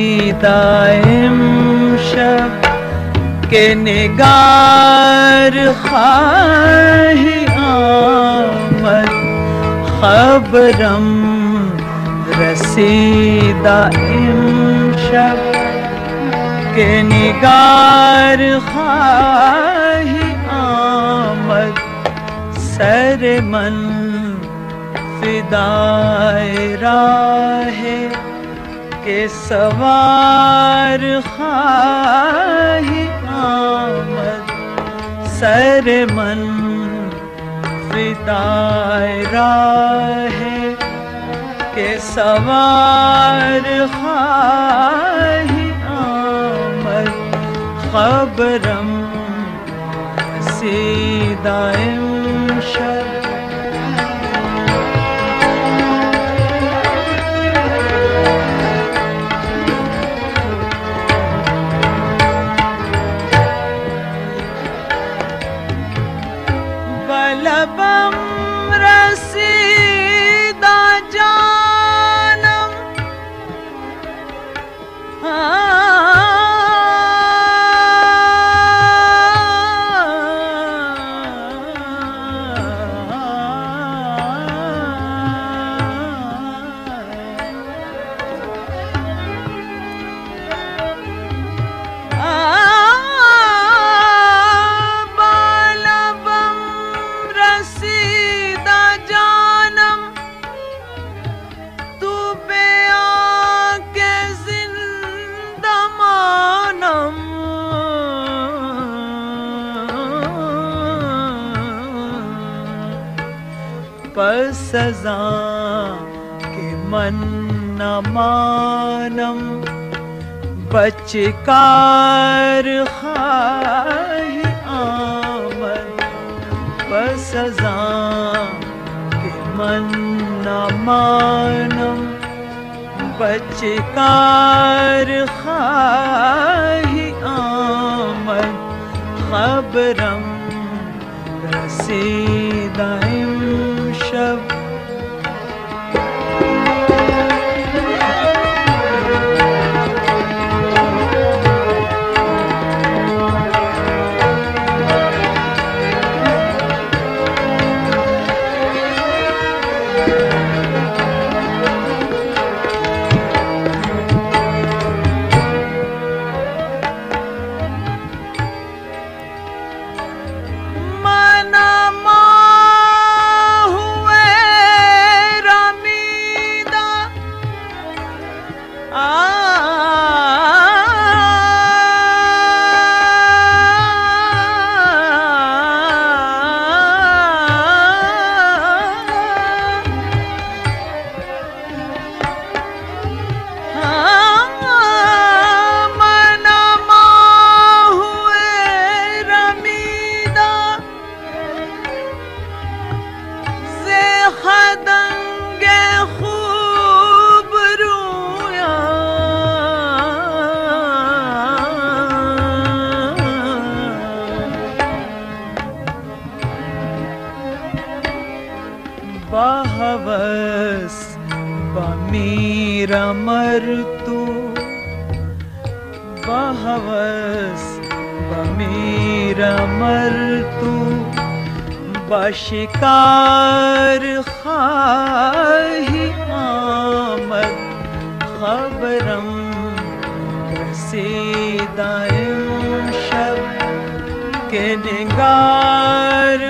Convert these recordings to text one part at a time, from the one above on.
رسیدائم شب کے نگار خواہی آمد خبرم رسیدائم شب کے نگار خواہی آمد سر من فدائے راہ کے سوار خواہی آمد سر من فدائے راہ کے سوار خواہی آمد۔ خبرم سیدائم شد پر سزا کہ من نہ مانم۔ بچ کار خواہی آمد۔ پر سزا کہ من نہ مانم۔ بچ کار خواہی آمد۔ خبرم رسیدائم رب منما بمیر مر تو بہوس بمیر مر تو بشکار خواہی آمد خبرم رسیدائم شب کے نگار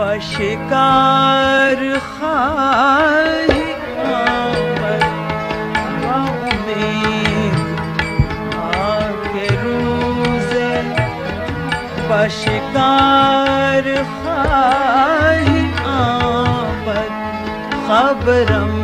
بشکار خواهی آمد با امید بشکار خواهی آمد خبرم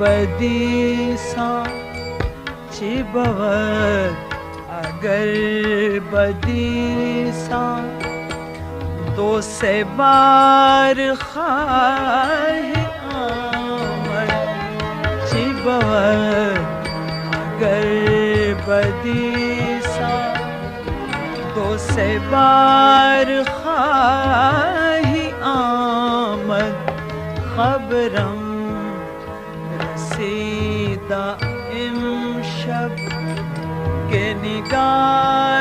بدی سا چی اگر بدی سا دو سے بار خواهی آمد چی اگر بدی سا دو سے بار خواهی آمد خبرم رسیدہ نگار